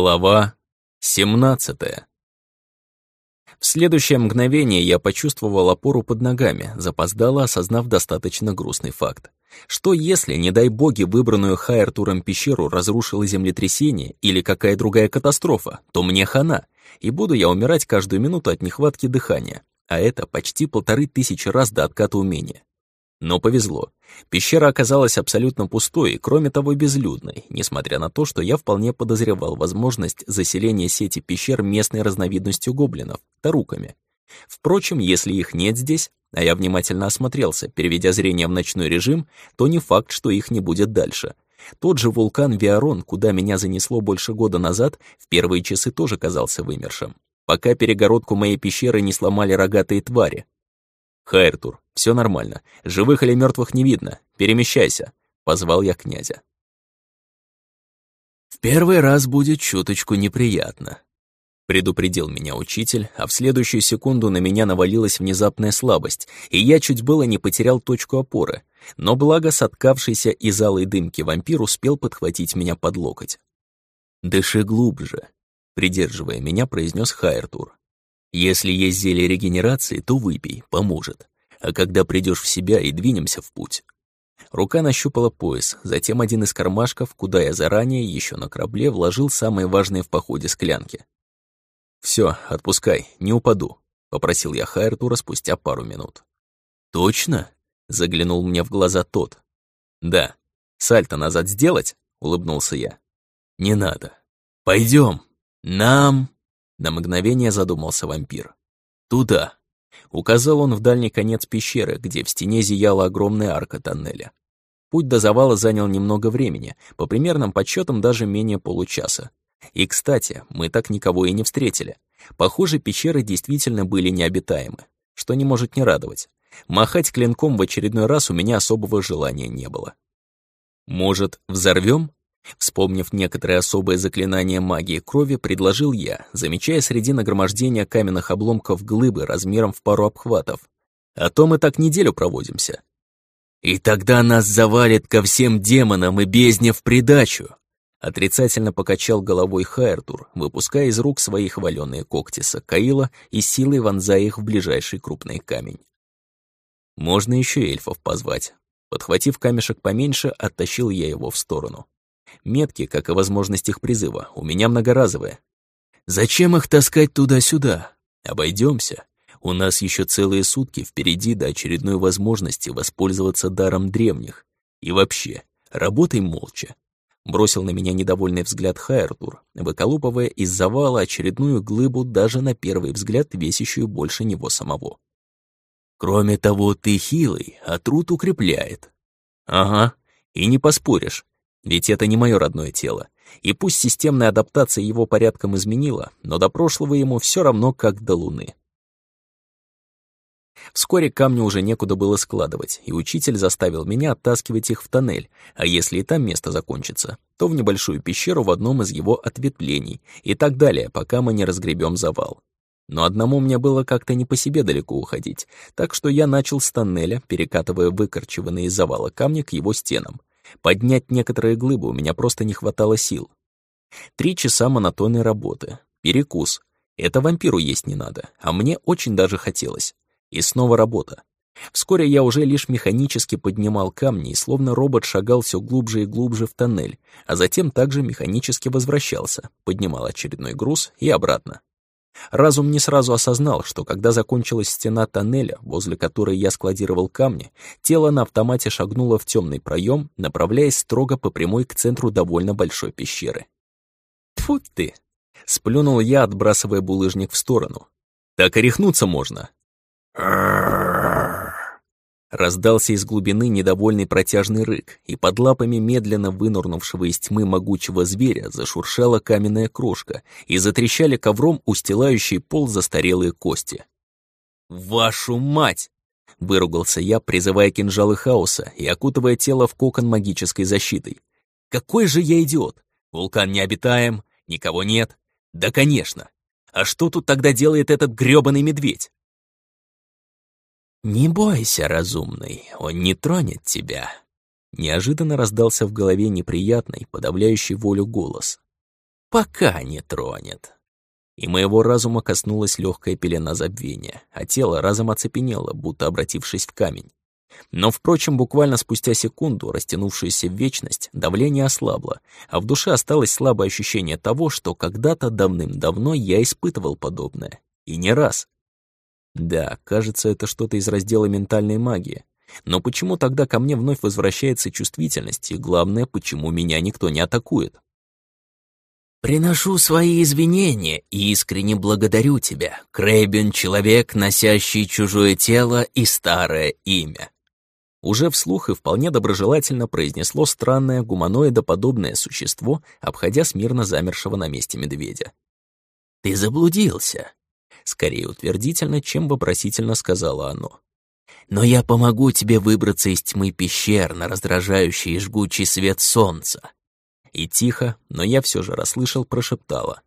Глава 17 В следующее мгновение я почувствовал опору под ногами, запоздало осознав достаточно грустный факт. Что если, не дай боги, выбранную Хайертуром пещеру разрушило землетрясение или какая другая катастрофа, то мне хана, и буду я умирать каждую минуту от нехватки дыхания, а это почти полторы тысячи раз до отката умения. Но повезло. Пещера оказалась абсолютно пустой и, кроме того, безлюдной, несмотря на то, что я вполне подозревал возможность заселения сети пещер местной разновидностью гоблинов, таруками. Впрочем, если их нет здесь, а я внимательно осмотрелся, переведя зрение в ночной режим, то не факт, что их не будет дальше. Тот же вулкан Виарон, куда меня занесло больше года назад, в первые часы тоже казался вымершим. Пока перегородку моей пещеры не сломали рогатые твари, «Хайртур, все нормально. Живых или мертвых не видно. Перемещайся», — позвал я князя. «В первый раз будет чуточку неприятно», — предупредил меня учитель, а в следующую секунду на меня навалилась внезапная слабость, и я чуть было не потерял точку опоры, но благо соткавшийся из алой дымки вампир успел подхватить меня под локоть. «Дыши глубже», — придерживая меня, произнес Хайртур. Если есть зелье регенерации, то выпей, поможет. А когда придешь в себя и двинемся в путь. Рука нащупала пояс, затем один из кармашков, куда я заранее, еще на корабле, вложил самые важные в походе склянки. Все, отпускай, не упаду», — попросил я Хайртура спустя пару минут. «Точно?» — заглянул мне в глаза тот. «Да. Сальто назад сделать?» — улыбнулся я. «Не надо. Пойдем. Нам...» На мгновение задумался вампир. «Туда!» Указал он в дальний конец пещеры, где в стене зияла огромная арка тоннеля. Путь до завала занял немного времени, по примерным подсчетам даже менее получаса. И, кстати, мы так никого и не встретили. Похоже, пещеры действительно были необитаемы, что не может не радовать. Махать клинком в очередной раз у меня особого желания не было. «Может, взорвем? Вспомнив некоторые особые заклинания магии крови, предложил я, замечая среди нагромождения каменных обломков глыбы размером в пару обхватов. А то мы так неделю проводимся. «И тогда нас завалит ко всем демонам и бездне в придачу!» Отрицательно покачал головой Хайртур, выпуская из рук свои хваленые когти Сакаила и силой вонзая их в ближайший крупный камень. Можно еще эльфов позвать. Подхватив камешек поменьше, оттащил я его в сторону. Метки, как и возможность их призыва, у меня многоразовые. Зачем их таскать туда-сюда? Обойдемся. У нас еще целые сутки впереди до очередной возможности воспользоваться даром древних. И вообще, работай молча. Бросил на меня недовольный взгляд Хайртур, выколупывая из завала очередную глыбу даже на первый взгляд весящую больше него самого. Кроме того, ты хилый, а труд укрепляет. Ага, и не поспоришь. Ведь это не мое родное тело. И пусть системная адаптация его порядком изменила, но до прошлого ему все равно как до Луны. Вскоре камни уже некуда было складывать, и учитель заставил меня оттаскивать их в тоннель, а если и там место закончится, то в небольшую пещеру в одном из его ответвлений, и так далее, пока мы не разгребем завал. Но одному мне было как-то не по себе далеко уходить, так что я начал с тоннеля, перекатывая выкорчеванные из завала камни к его стенам. Поднять некоторые глыбы у меня просто не хватало сил. Три часа монотонной работы. Перекус. Это вампиру есть не надо, а мне очень даже хотелось. И снова работа. Вскоре я уже лишь механически поднимал камни и словно робот шагал все глубже и глубже в тоннель, а затем также механически возвращался, поднимал очередной груз и обратно. Разум не сразу осознал, что когда закончилась стена тоннеля, возле которой я складировал камни, тело на автомате шагнуло в темный проем, направляясь строго по прямой к центру довольно большой пещеры. Тьфу ты! Сплюнул я, отбрасывая булыжник в сторону. Так и рехнуться можно. Раздался из глубины недовольный протяжный рык, и под лапами медленно вынурнувшего из тьмы могучего зверя зашуршала каменная крошка, и затрещали ковром устилающий пол застарелые кости. «Вашу мать!» — выругался я, призывая кинжалы хаоса и окутывая тело в кокон магической защитой. «Какой же я идиот! Вулкан необитаем, никого нет. Да, конечно! А что тут тогда делает этот грёбаный медведь?» «Не бойся, разумный, он не тронет тебя». Неожиданно раздался в голове неприятный, подавляющий волю голос. Пока не тронет. И моего разума коснулась легкая пелена забвения, а тело разом оцепенело, будто обратившись в камень. Но, впрочем, буквально спустя секунду, растянувшуюся в вечность, давление ослабло, а в душе осталось слабое ощущение того, что когда-то давным-давно я испытывал подобное. И не раз. Да, кажется, это что-то из раздела ментальной магии. Но почему тогда ко мне вновь возвращается чувствительность, и главное, почему меня никто не атакует? «Приношу свои извинения и искренне благодарю тебя, Крэббин — человек, носящий чужое тело и старое имя», уже вслух и вполне доброжелательно произнесло странное гуманоидоподобное существо, обходя смирно замершего на месте медведя. «Ты заблудился», — скорее утвердительно, чем вопросительно сказала оно. «Но я помогу тебе выбраться из тьмы пещер на раздражающий и жгучий свет солнца». И тихо, но я все же расслышал, прошептала.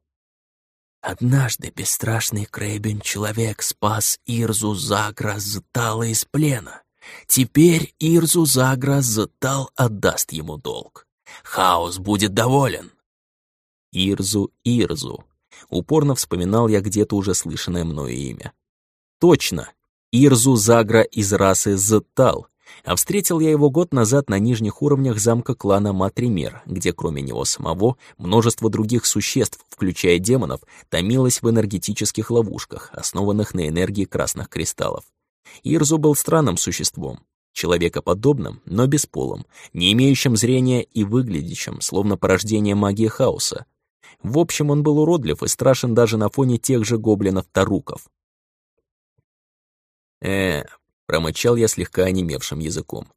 «Однажды бесстрашный Крэбин человек спас Ирзу Загра Зтала из плена». Теперь Ирзу Загра Зтал отдаст ему долг. Хаос будет доволен. Ирзу, Ирзу. Упорно вспоминал я где-то уже слышанное мною имя. Точно, Ирзу Загра из расы Зтал. А встретил я его год назад на нижних уровнях замка клана Матример, где кроме него самого множество других существ, включая демонов, томилось в энергетических ловушках, основанных на энергии красных кристаллов. Ирзу был странным существом, человекоподобным, но бесполым, не имеющим зрения и выглядящим, словно порождение магии хаоса. В общем, он был уродлив и страшен даже на фоне тех же гоблинов-таруков. э промычал я слегка онемевшим языком.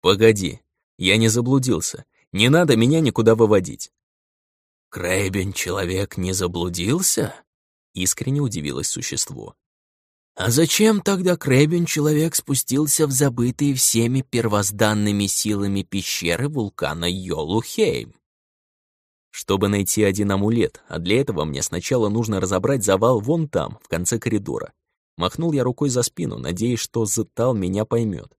«Погоди, я не заблудился. Не надо меня никуда выводить». «Крэбин человек не заблудился?» — искренне удивилось существо. А зачем тогда Крэбин человек спустился в забытые всеми первозданными силами пещеры вулкана Йолухейм? Чтобы найти один амулет, а для этого мне сначала нужно разобрать завал вон там, в конце коридора. Махнул я рукой за спину, надеясь, что Зетал меня поймет.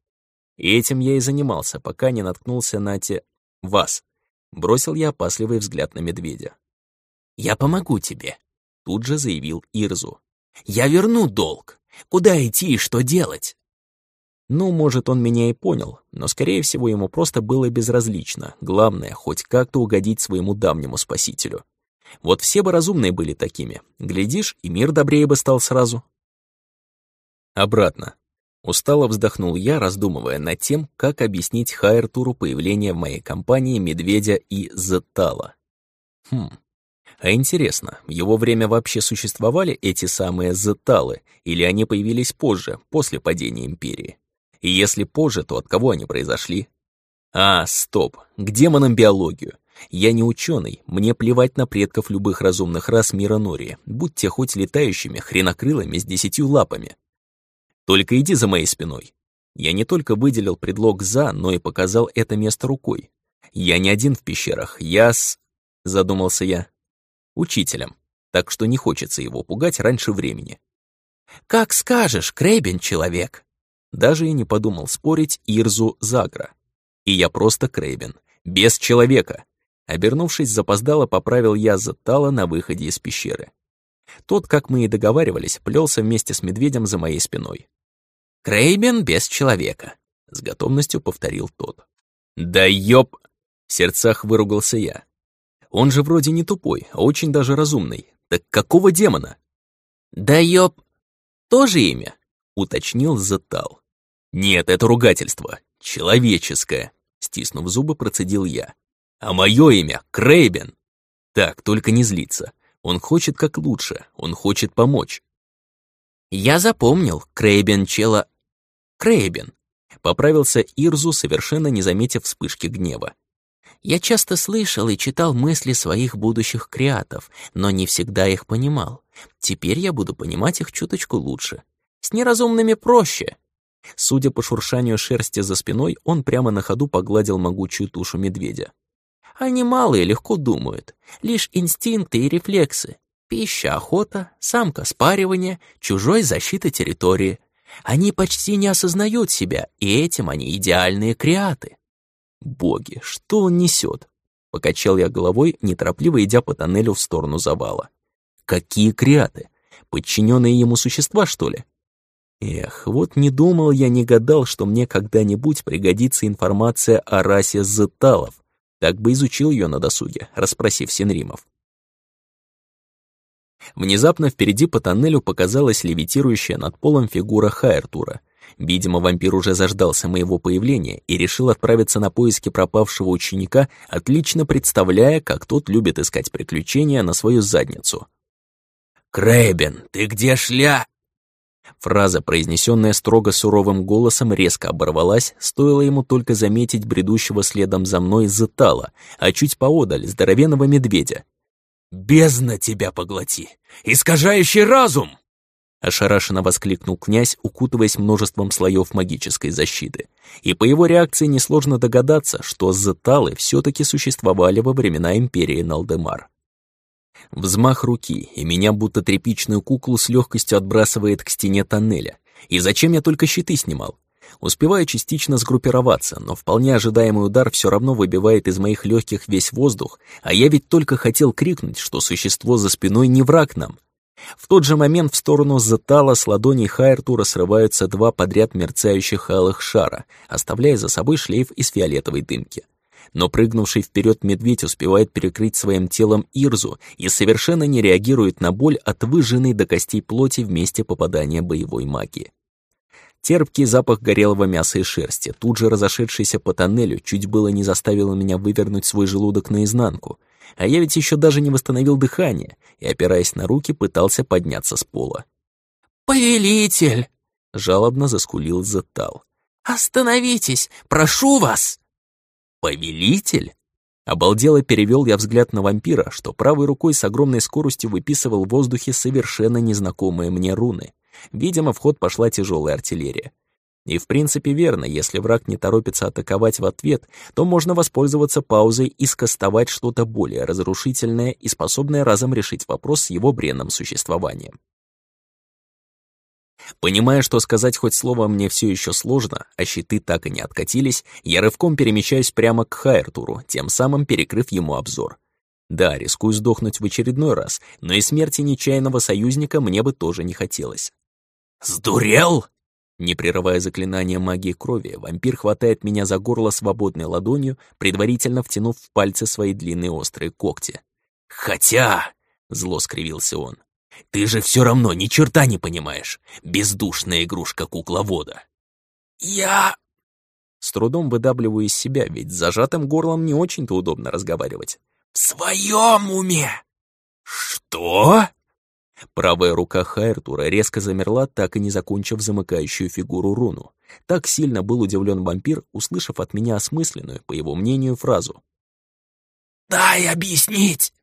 И этим я и занимался, пока не наткнулся на те... вас. Бросил я опасливый взгляд на медведя. «Я помогу тебе», — тут же заявил Ирзу. «Я верну долг». Куда идти и что делать? Ну, может, он меня и понял, но, скорее всего, ему просто было безразлично. Главное, хоть как-то угодить своему давнему спасителю. Вот все бы разумные были такими. Глядишь, и мир добрее бы стал сразу. Обратно. Устало вздохнул я, раздумывая над тем, как объяснить Хайртуру появление в моей компании Медведя и Зетала. Хм, а интересно, в его время вообще существовали эти самые зеталы, или они появились позже, после падения Империи? И если позже, то от кого они произошли? А, стоп, к демонам биологию. Я не ученый, мне плевать на предков любых разумных рас мира Нори, будь те хоть летающими хренокрылыми с десятью лапами. Только иди за моей спиной. Я не только выделил предлог «за», но и показал это место рукой. Я не один в пещерах, я с... Задумался я учителем, так что не хочется его пугать раньше времени. «Как скажешь, Крейбен человек!» Даже и не подумал спорить Ирзу Загра. И я просто Крейбен, без человека. Обернувшись, запоздало поправил я Заттала на выходе из пещеры. Тот, как мы и договаривались, плелся вместе с медведем за моей спиной. «Крейбен без человека», — с готовностью повторил тот. «Да ёб!» — в сердцах выругался я. Он же вроде не тупой, а очень даже разумный. Так какого демона? Да ёб... Тоже имя? Уточнил Затал. Нет, это ругательство. Человеческое. Стиснув зубы, процедил я. А мое имя — Крейбен. Так, только не злиться. Он хочет как лучше, он хочет помочь. Я запомнил, Крейбен чела... Крейбен. Поправился Ирзу, совершенно не заметив вспышки гнева. Я часто слышал и читал мысли своих будущих креатов, но не всегда их понимал. Теперь я буду понимать их чуточку лучше. С неразумными проще. Судя по шуршанию шерсти за спиной, он прямо на ходу погладил могучую тушу медведя. Они малые, легко думают. Лишь инстинкты и рефлексы. Пища, охота, самка, спаривание, чужой защита территории. Они почти не осознают себя, и этим они идеальные креаты. Боги, что он несет? Покачал я головой, неторопливо идя по тоннелю в сторону завала. Какие креаты? Подчиненные ему существа, что ли? Эх, вот не думал я, не гадал, что мне когда-нибудь пригодится информация о расе зеталов. Так бы изучил ее на досуге, расспросив Синримов. Внезапно впереди по тоннелю показалась левитирующая над полом фигура Хайртура. Видимо, вампир уже заждался моего появления и решил отправиться на поиски пропавшего ученика, отлично представляя, как тот любит искать приключения на свою задницу. «Крэбен, ты где шля?» Фраза, произнесенная строго суровым голосом, резко оборвалась, стоило ему только заметить бредущего следом за мной Зетала, а чуть поодаль здоровенного медведя. «Бездна тебя поглоти! Искажающий разум!» Ошарашенно воскликнул князь, укутываясь множеством слоев магической защиты. И по его реакции несложно догадаться, что зеталы все таки существовали во времена империи Налдемар. Взмах руки, и меня будто тряпичную куклу с легкостью отбрасывает к стене тоннеля. И зачем я только щиты снимал? Успеваю частично сгруппироваться, но вполне ожидаемый удар все равно выбивает из моих легких весь воздух, а я ведь только хотел крикнуть, что существо за спиной не враг нам. В тот же момент в сторону Затала с ладоней Хайртура срываются два подряд мерцающих алых шара, оставляя за собой шлейф из фиолетовой дымки. Но прыгнувший вперед медведь успевает перекрыть своим телом Ирзу и совершенно не реагирует на боль от выжженной до костей плоти в месте попадания боевой магии. Терпкий запах горелого мяса и шерсти, тут же разошедшийся по тоннелю, чуть было не заставил меня вывернуть свой желудок наизнанку. А я ведь еще даже не восстановил дыхание и, опираясь на руки, пытался подняться с пола. «Повелитель!» — жалобно заскулил Зетал. «Остановитесь! Прошу вас!» «Повелитель?» Обалдело перевел я взгляд на вампира, что правой рукой с огромной скоростью выписывал в воздухе совершенно незнакомые мне руны. Видимо, в ход пошла тяжелая артиллерия. И в принципе верно, если враг не торопится атаковать в ответ, то можно воспользоваться паузой и скостовать что-то более разрушительное и способное разом решить вопрос с его бренным существованием. Понимая, что сказать хоть слово мне все еще сложно, а щиты так и не откатились, я рывком перемещаюсь прямо к Хайртуру, тем самым перекрыв ему обзор. Да, рискую сдохнуть в очередной раз, но и смерти нечаянного союзника мне бы тоже не хотелось. «Сдурел?» Не прерывая заклинание магии крови, вампир хватает меня за горло свободной ладонью, предварительно втянув в пальцы свои длинные острые когти. «Хотя...» — зло скривился он. «Ты же все равно ни черта не понимаешь. Бездушная игрушка кукловода». «Я...» С трудом выдавливаю из себя, ведь с зажатым горлом не очень-то удобно разговаривать. «В своем уме!» «Что?» Правая рука Хайртура резко замерла, так и не закончив замыкающую фигуру руну. Так сильно был удивлен вампир, услышав от меня осмысленную, по его мнению, фразу. «Дай объяснить!»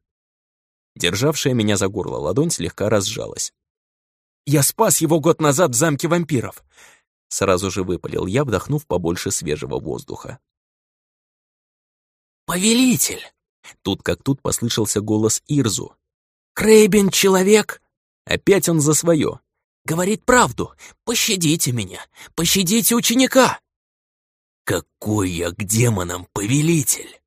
Державшая меня за горло ладонь слегка разжалась. «Я спас его год назад в замке вампиров!» Сразу же выпалил я, вдохнув побольше свежего воздуха. «Повелитель!» Тут как тут послышался голос Ирзу. «Крейбен — человек, Опять он за свое. Говорит правду. Пощадите меня. Пощадите ученика. Какой я к демонам повелитель?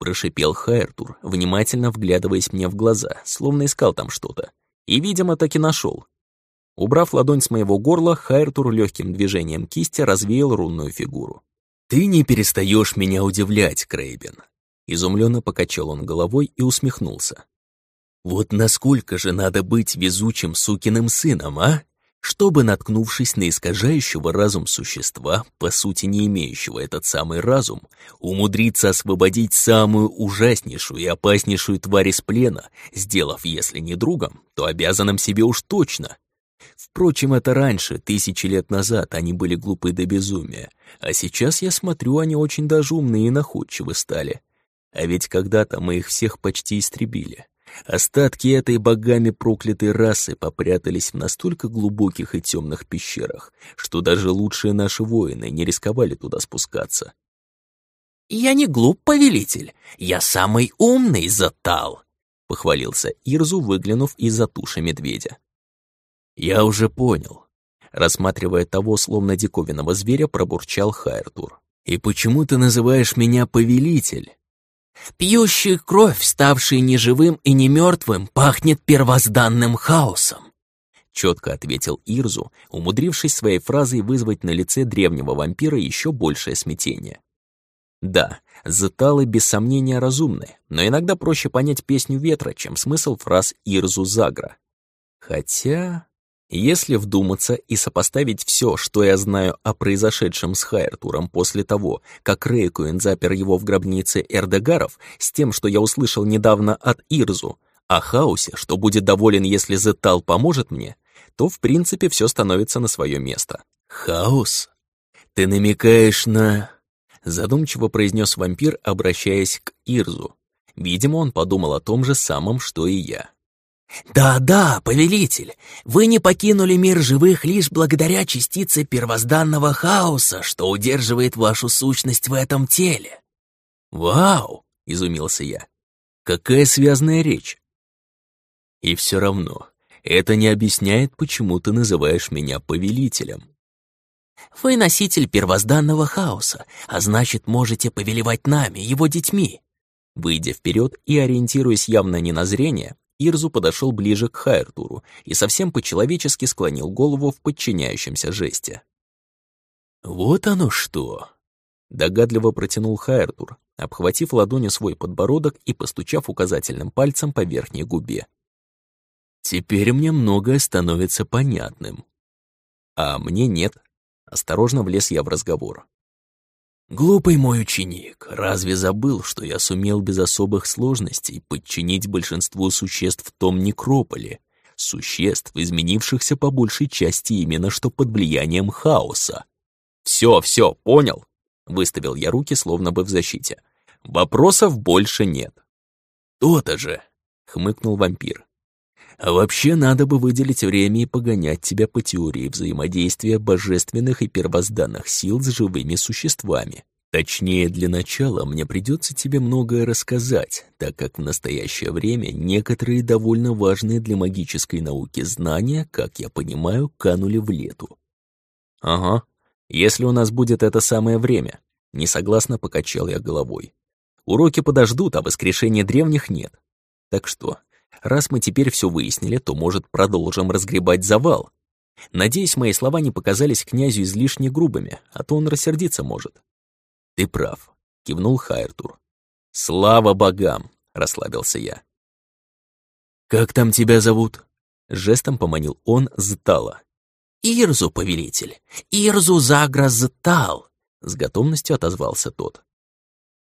Прошипел Хайртур, внимательно вглядываясь мне в глаза, словно искал там что-то. И, видимо, так и нашел. Убрав ладонь с моего горла, Хайртур легким движением кисти развеял рунную фигуру. «Ты не перестаешь меня удивлять, Крейбен!» Изумленно покачал он головой и усмехнулся. Вот насколько же надо быть везучим сукиным сыном, а? Чтобы, наткнувшись на искажающего разум существа, по сути не имеющего этот самый разум, умудриться освободить самую ужаснейшую и опаснейшую тварь из плена, сделав, если не другом, то обязанным себе уж точно. Впрочем, это раньше, тысячи лет назад, они были глупы до безумия, а сейчас, я смотрю, они очень даже умные и находчивы стали. А ведь когда-то мы их всех почти истребили. Остатки этой богами проклятой расы попрятались в настолько глубоких и темных пещерах, что даже лучшие наши воины не рисковали туда спускаться. «Я не глуп, повелитель, я самый умный Затал», — похвалился Ирзу, выглянув из-за туши медведя. «Я уже понял», — рассматривая того, словно диковинного зверя, пробурчал Хайртур. «И почему ты называешь меня повелитель?» Пьющий кровь, ставший ни живым и ни мертвым, пахнет первозданным хаосом. Четко ответил Ирзу, умудрившись своей фразой вызвать на лице древнего вампира еще большее смятение. Да, зеталы без сомнения разумны, но иногда проще понять песню ветра, чем смысл фраз Ирзу Загра. Хотя... Если вдуматься и сопоставить все, что я знаю о произошедшем с Хайртуром после того, как Рейкуин запер его в гробнице Эрдегаров, с тем, что я услышал недавно от Ирзу, о хаосе, что будет доволен, если Зетал поможет мне, то в принципе все становится на свое место. «Хаос? Ты намекаешь на...» Задумчиво произнес вампир, обращаясь к Ирзу. Видимо, он подумал о том же самом, что и я. «Да-да, повелитель, вы не покинули мир живых лишь благодаря частице первозданного хаоса, что удерживает вашу сущность в этом теле». «Вау!» — изумился я. «Какая связная речь!» «И все равно, это не объясняет, почему ты называешь меня повелителем». «Вы носитель первозданного хаоса, а значит, можете повелевать нами, его детьми». Выйдя вперед и ориентируясь явно не на зрение, Ирзу подошел ближе к Хайртуру и совсем по-человечески склонил голову в подчиняющемся жесте. «Вот оно что!» — догадливо протянул Хайртур, обхватив ладонью свой подбородок и постучав указательным пальцем по верхней губе. «Теперь мне многое становится понятным. А мне нет». Осторожно влез я в разговор. Глупый мой ученик, разве забыл, что я сумел без особых сложностей подчинить большинству существ в том некрополе, существ, изменившихся по большей части именно что под влиянием хаоса? «Все, все, понял!» — выставил я руки, словно бы в защите. «Вопросов больше нет». «То-то же!» — хмыкнул вампир. А вообще надо бы выделить время и погонять тебя по теории взаимодействия божественных и первозданных сил с живыми существами. Точнее, для начала мне придется тебе многое рассказать, так как в настоящее время некоторые довольно важные для магической науки знания, как я понимаю, канули в лету. Ага, если у нас будет это самое время. Несогласно покачал я головой. Уроки подождут, а воскрешения древних нет. Так что, Раз мы теперь все выяснили, то, может, продолжим разгребать завал. Надеюсь, мои слова не показались князю излишне грубыми, а то он рассердиться может. Ты прав, кивнул Хайртур. Слава богам, расслабился я. Как там тебя зовут? Жестом поманил он Зтала. «Ирзу, повелитель! Ирзу Загра Зтал!» С готовностью отозвался тот.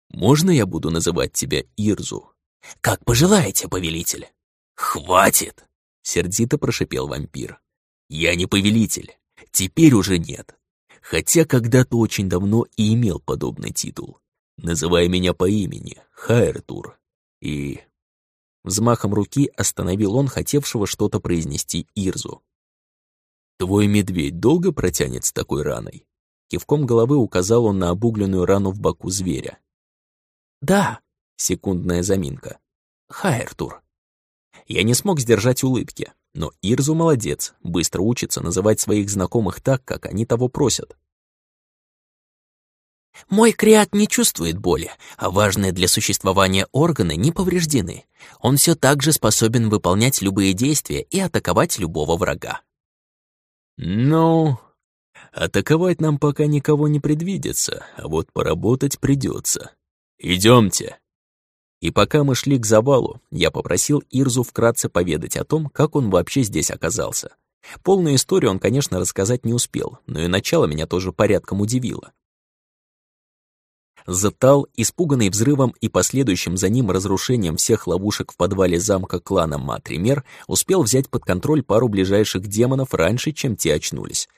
«Можно я буду называть тебя Ирзу?» «Как пожелаете, повелитель!» «Хватит!» — сердито прошипел вампир. «Я не повелитель. Теперь уже нет. Хотя когда-то очень давно и имел подобный титул. Называй меня по имени, Хайртур. И...» Взмахом руки остановил он хотевшего что-то произнести Ирзу. «Твой медведь долго протянет с такой раной?» Кивком головы указал он на обугленную рану в боку зверя. «Да», — секундная заминка. «Хайртур». Я не смог сдержать улыбки, но Ирзу молодец, быстро учится называть своих знакомых так, как они того просят. Мой креат не чувствует боли, а важные для существования органы не повреждены. Он все так же способен выполнять любые действия и атаковать любого врага. Ну, атаковать нам пока никого не предвидится, а вот поработать придется. Идемте. И пока мы шли к завалу, я попросил Ирзу вкратце поведать о том, как он вообще здесь оказался. Полную историю он, конечно, рассказать не успел, но и начало меня тоже порядком удивило. Затал, испуганный взрывом и последующим за ним разрушением всех ловушек в подвале замка клана Матример, успел взять под контроль пару ближайших демонов раньше, чем те очнулись,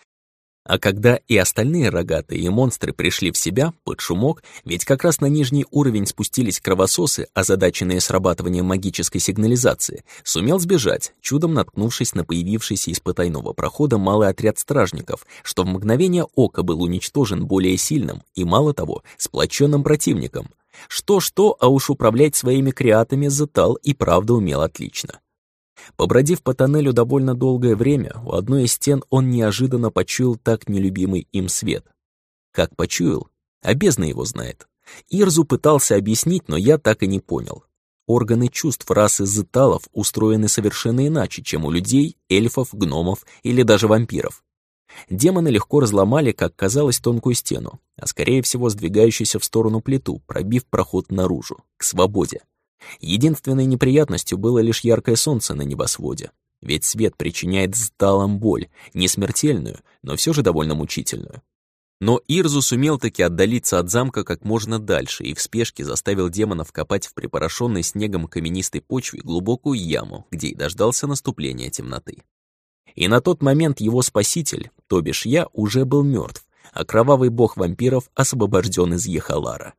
а когда и остальные рогатые и монстры пришли в себя под шумок, ведь как раз на нижний уровень спустились кровососы, озадаченные срабатыванием магической сигнализации, сумел сбежать, чудом наткнувшись на появившийся из потайного прохода малый отряд стражников, что в мгновение ока был уничтожен более сильным и, мало того, сплоченным противником. Что-что, а уж управлять своими креатами Зетал и правда умел отлично. Побродив по тоннелю довольно долгое время, у одной из стен он неожиданно почуял так нелюбимый им свет. Как почуял? А бездна его знает. Ирзу пытался объяснить, но я так и не понял. Органы чувств расы зеталов устроены совершенно иначе, чем у людей, эльфов, гномов или даже вампиров. Демоны легко разломали, как казалось, тонкую стену, а скорее всего сдвигающуюся в сторону плиту, пробив проход наружу, к свободе. Единственной неприятностью было лишь яркое солнце на небосводе, ведь свет причиняет сдалам боль, не смертельную, но все же довольно мучительную. Но Ирзу сумел таки отдалиться от замка как можно дальше и в спешке заставил демонов копать в припорошенной снегом каменистой почве глубокую яму, где и дождался наступления темноты. И на тот момент его спаситель, то бишь я, уже был мертв, а кровавый бог вампиров освобожден из Ехалара.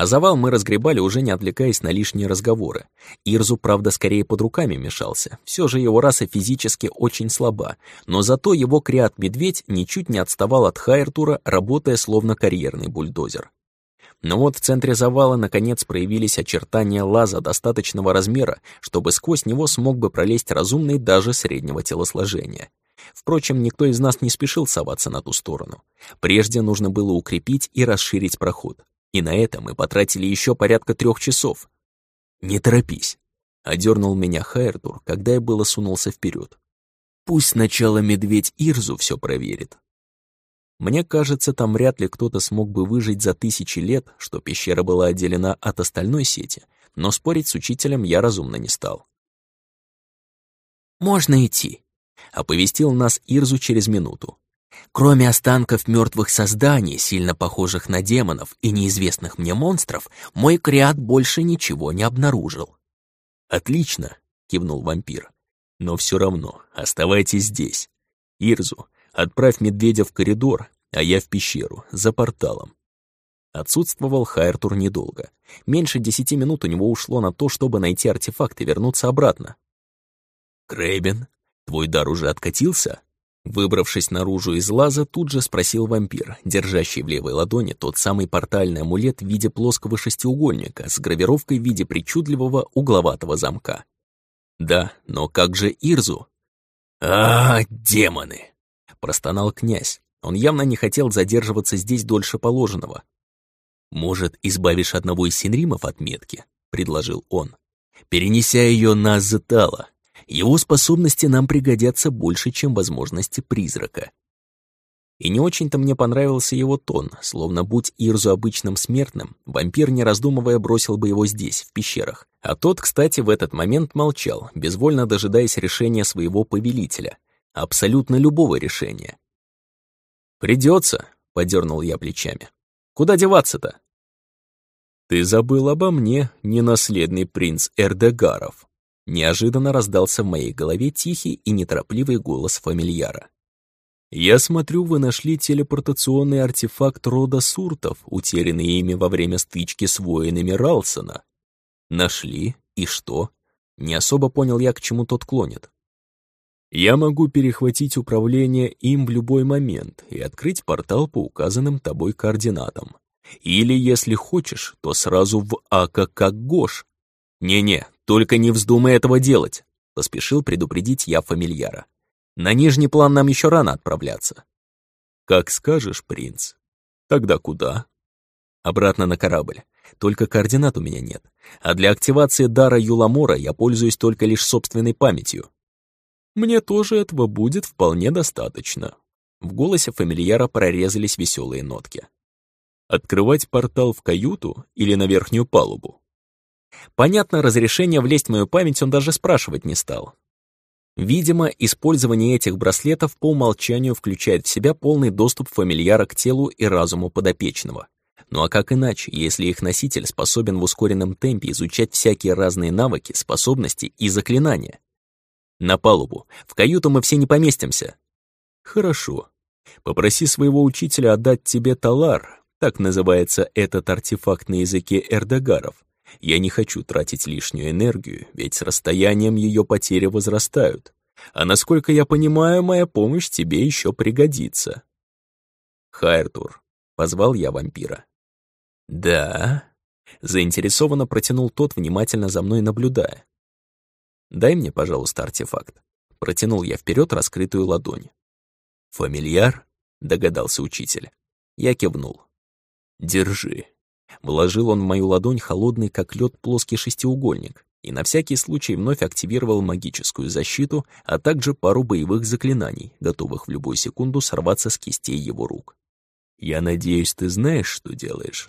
А завал мы разгребали, уже не отвлекаясь на лишние разговоры. Ирзу, правда, скорее под руками мешался. Все же его раса физически очень слаба, но зато его креат-медведь ничуть не отставал от Хайртура, работая словно карьерный бульдозер. Но вот в центре завала наконец проявились очертания лаза достаточного размера, чтобы сквозь него смог бы пролезть разумный даже среднего телосложения. Впрочем, никто из нас не спешил соваться на ту сторону. Прежде нужно было укрепить и расширить проход. И на это мы потратили еще порядка трех часов. «Не торопись», — одернул меня Хайртур, когда я было сунулся вперед. «Пусть сначала медведь Ирзу все проверит». Мне кажется, там вряд ли кто-то смог бы выжить за тысячи лет, что пещера была отделена от остальной сети, но спорить с учителем я разумно не стал. «Можно идти», — оповестил нас Ирзу через минуту. Кроме останков мертвых созданий, сильно похожих на демонов и неизвестных мне монстров, мой креат больше ничего не обнаружил. «Отлично», — кивнул вампир. «Но все равно оставайтесь здесь. Ирзу, отправь медведя в коридор, а я в пещеру, за порталом». Отсутствовал Хайртур недолго. Меньше десяти минут у него ушло на то, чтобы найти артефакт и вернуться обратно. «Крэйбен, твой дар уже откатился?» Выбравшись наружу из лаза, тут же спросил вампир, держащий в левой ладони тот самый портальный амулет в виде плоского шестиугольника с гравировкой в виде причудливого угловатого замка. «Да, но как же Ирзу?» «А, демоны!» — простонал князь. Он явно не хотел задерживаться здесь дольше положенного. «Может, избавишь одного из синримов от метки?» — предложил он. «Перенеся ее на Азетала, его способности нам пригодятся больше, чем возможности призрака. И не очень-то мне понравился его тон, словно будь Ирзу обычным смертным, вампир, не раздумывая, бросил бы его здесь, в пещерах. А тот, кстати, в этот момент молчал, безвольно дожидаясь решения своего повелителя. Абсолютно любого решения. «Придется», — подернул я плечами. «Куда деваться-то?» «Ты забыл обо мне, ненаследный принц Эрдегаров», Неожиданно раздался в моей голове тихий и неторопливый голос фамильяра. «Я смотрю, вы нашли телепортационный артефакт рода Суртов, утерянный ими во время стычки с воинами Ралсона. Нашли? И что?» Не особо понял я, к чему тот клонит. «Я могу перехватить управление им в любой момент и открыть портал по указанным тобой координатам. Или, если хочешь, то сразу в Ака как Гош. Не-не, «Только не вздумай этого делать», — поспешил предупредить я фамильяра. «На нижний план нам еще рано отправляться». «Как скажешь, принц. Тогда куда?» «Обратно на корабль. Только координат у меня нет. А для активации дара Юламора я пользуюсь только лишь собственной памятью». «Мне тоже этого будет вполне достаточно». В голосе фамильяра прорезались веселые нотки. «Открывать портал в каюту или на верхнюю палубу?» Понятно, разрешения влезть в мою память он даже спрашивать не стал. Видимо, использование этих браслетов по умолчанию включает в себя полный доступ фамильяра к телу и разуму подопечного. Ну а как иначе, если их носитель способен в ускоренном темпе изучать всякие разные навыки, способности и заклинания? На палубу. В каюту мы все не поместимся. Хорошо. Попроси своего учителя отдать тебе талар, так называется этот артефакт на языке эрдогаров. Я не хочу тратить лишнюю энергию, ведь с расстоянием ее потери возрастают. А насколько я понимаю, моя помощь тебе еще пригодится. Хайртур, позвал я вампира. Да, заинтересованно протянул тот, внимательно за мной наблюдая. Дай мне, пожалуйста, артефакт. Протянул я вперед раскрытую ладонь. Фамильяр? Догадался учитель. Я кивнул. Держи. Вложил он в мою ладонь холодный, как лед, плоский шестиугольник и на всякий случай вновь активировал магическую защиту, а также пару боевых заклинаний, готовых в любую секунду сорваться с кистей его рук. «Я надеюсь, ты знаешь, что делаешь?»